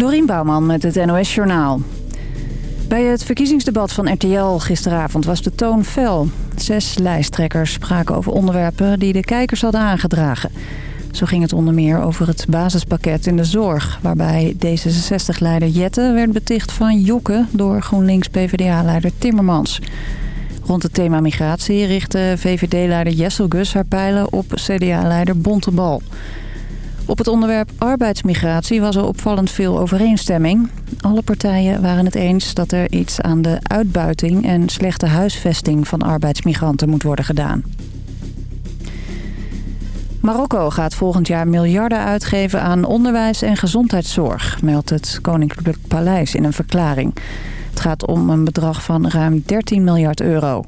Dorien Bouwman met het NOS Journaal. Bij het verkiezingsdebat van RTL gisteravond was de toon fel. Zes lijsttrekkers spraken over onderwerpen die de kijkers hadden aangedragen. Zo ging het onder meer over het basispakket in de zorg... waarbij D66-leider Jette werd beticht van jokken... door GroenLinks-PVDA-leider Timmermans. Rond het thema migratie richtte VVD-leider Jessel Gus haar pijlen op CDA-leider Bontebal... Op het onderwerp arbeidsmigratie was er opvallend veel overeenstemming. Alle partijen waren het eens dat er iets aan de uitbuiting en slechte huisvesting van arbeidsmigranten moet worden gedaan. Marokko gaat volgend jaar miljarden uitgeven aan onderwijs en gezondheidszorg, meldt het Koninklijk Paleis in een verklaring. Het gaat om een bedrag van ruim 13 miljard euro.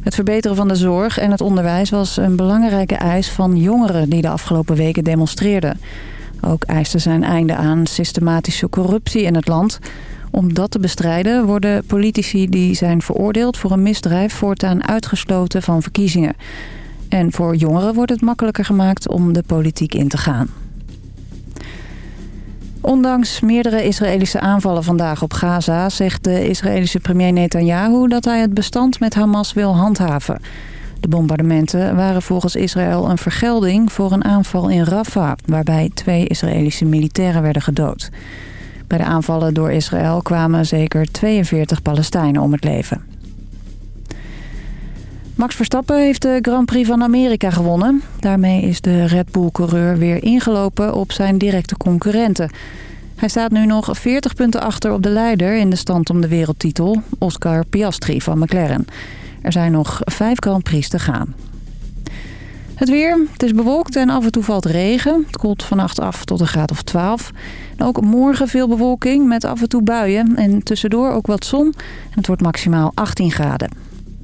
Het verbeteren van de zorg en het onderwijs was een belangrijke eis van jongeren die de afgelopen weken demonstreerden. Ook eisten zijn einde aan systematische corruptie in het land. Om dat te bestrijden worden politici die zijn veroordeeld voor een misdrijf voortaan uitgesloten van verkiezingen. En voor jongeren wordt het makkelijker gemaakt om de politiek in te gaan. Ondanks meerdere Israëlische aanvallen vandaag op Gaza... zegt de Israëlische premier Netanyahu dat hij het bestand met Hamas wil handhaven. De bombardementen waren volgens Israël een vergelding voor een aanval in Rafah... waarbij twee Israëlische militairen werden gedood. Bij de aanvallen door Israël kwamen zeker 42 Palestijnen om het leven. Max Verstappen heeft de Grand Prix van Amerika gewonnen. Daarmee is de Red Bull-coureur weer ingelopen op zijn directe concurrenten. Hij staat nu nog 40 punten achter op de leider in de stand om de wereldtitel, Oscar Piastri van McLaren. Er zijn nog vijf Grand Prix te gaan. Het weer, het is bewolkt en af en toe valt regen. Het koelt vannacht af tot een graad of 12. En ook morgen veel bewolking met af en toe buien en tussendoor ook wat zon. En het wordt maximaal 18 graden.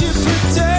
you pretend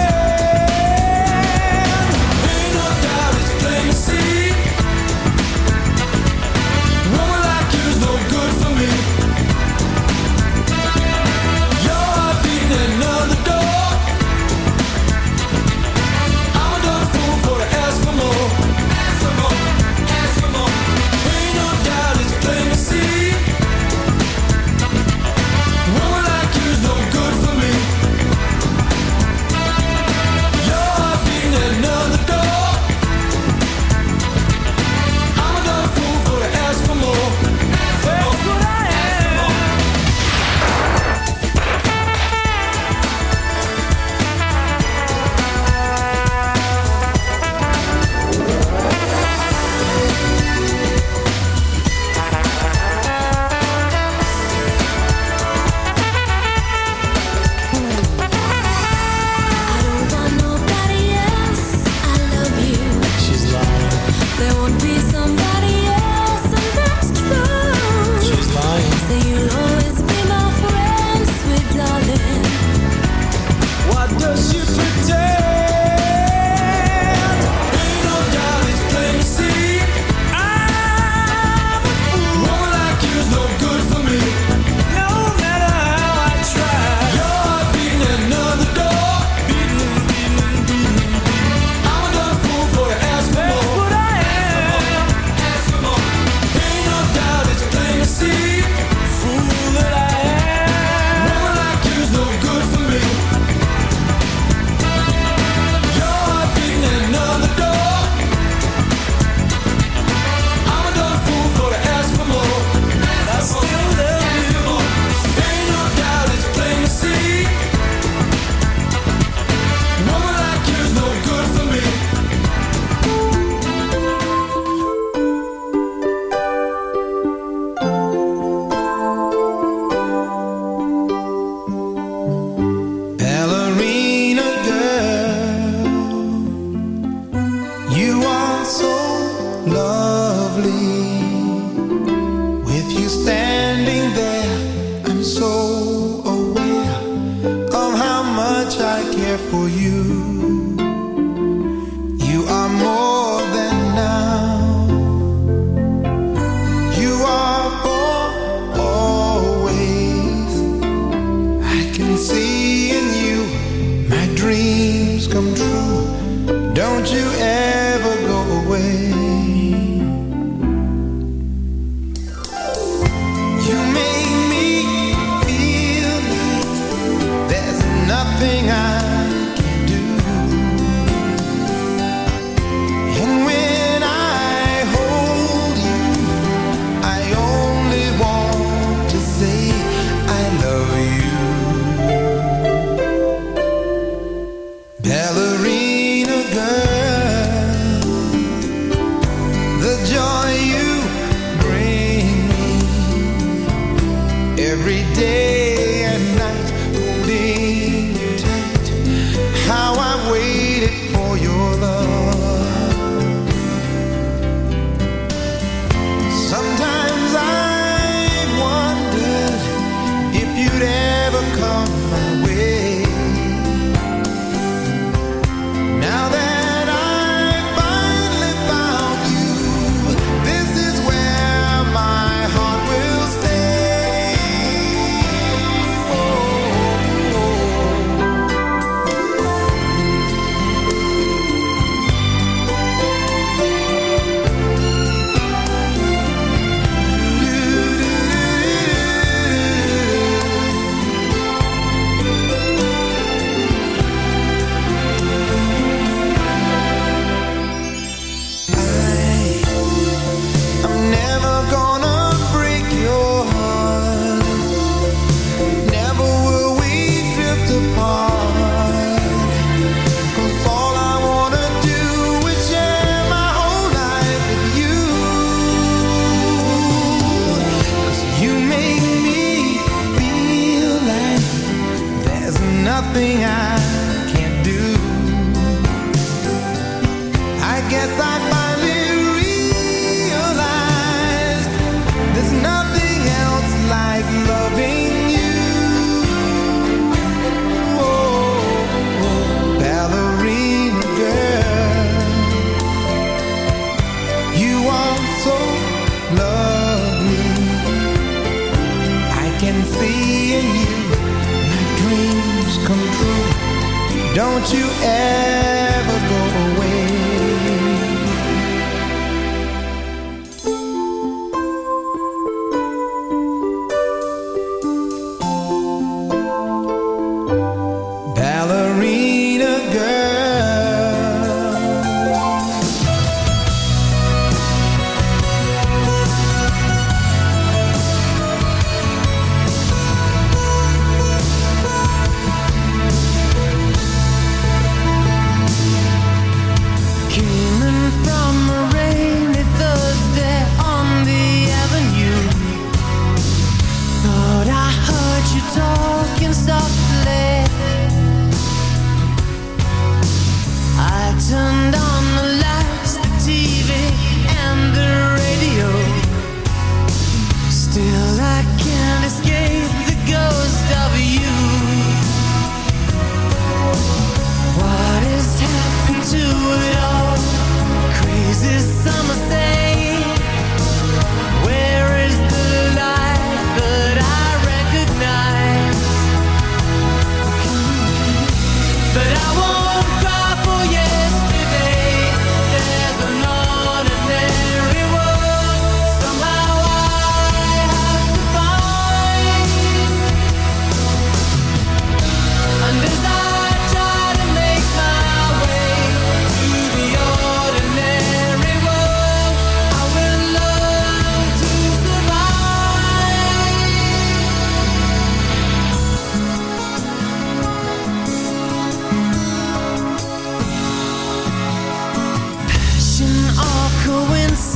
so I can you my dreams come true Don't you ever go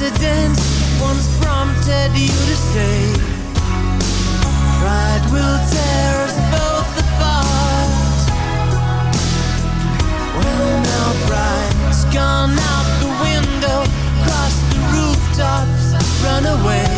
accident once prompted you to stay. Pride will tear us both apart Well now pride's gone out the window Cross the rooftops, run away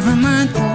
never mind.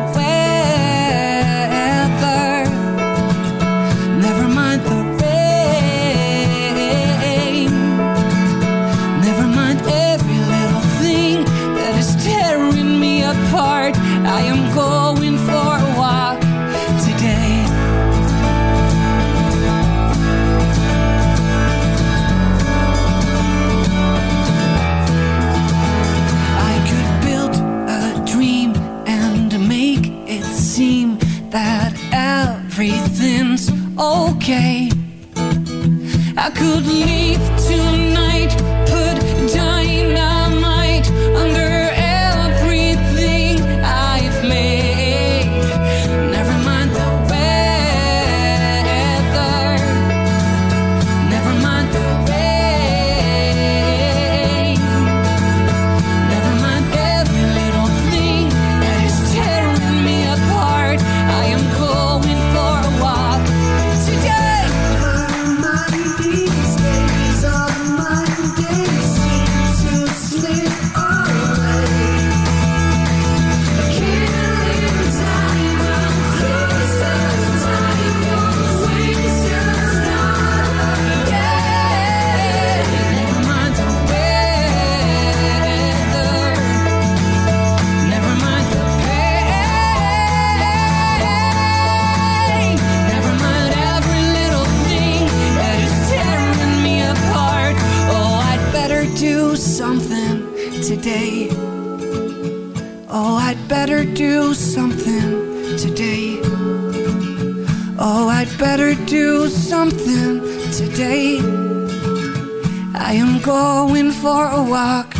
I am going for a walk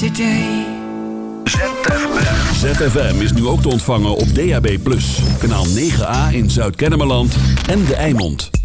today ZFM. Is nu ook te ontvangen op DAB+. Kanaal 9A in Zuid-Kennemerland en De Eimond.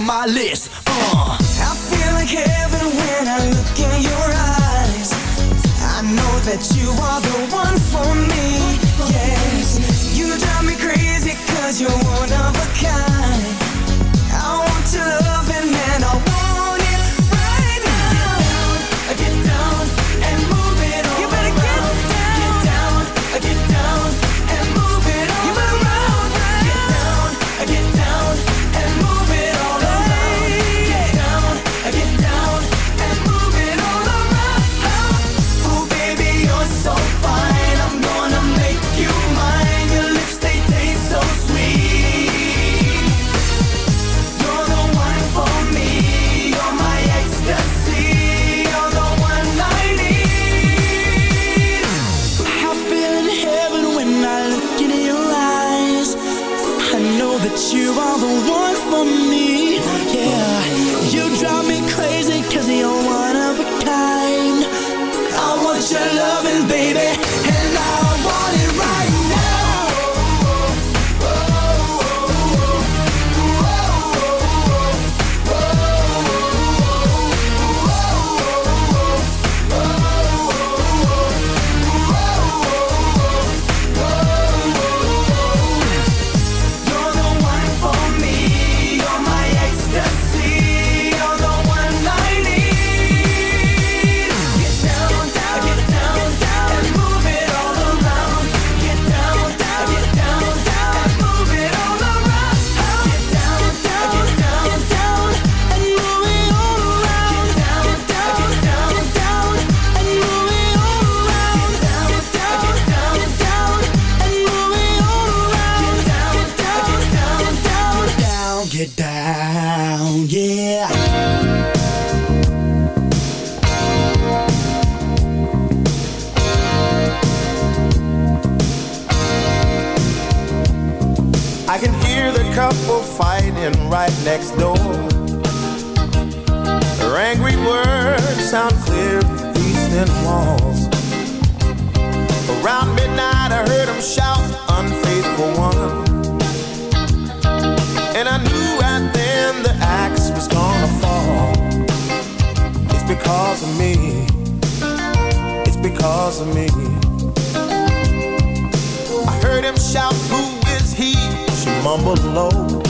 on my list. Uh. I feel like heaven when I look in your eyes. I know that you are the one for me. Yes, you drive me crazy 'cause you're one of a kind fighting right next door. Their angry words sound clear through these thin walls. Around midnight, I heard them shout, unfaithful one. And I knew right then the axe was gonna fall. It's because of me. It's because of me. I heard him shout, Who is he? She mumbled low.